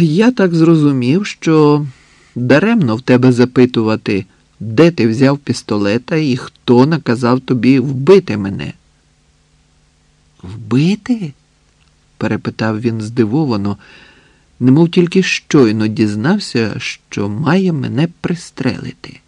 Я так зрозумів, що даремно в тебе запитувати, де ти взяв пістолета і хто наказав тобі вбити мене. Вбити? перепитав він здивовано, немов тільки щойно дізнався, що має мене пристрелити.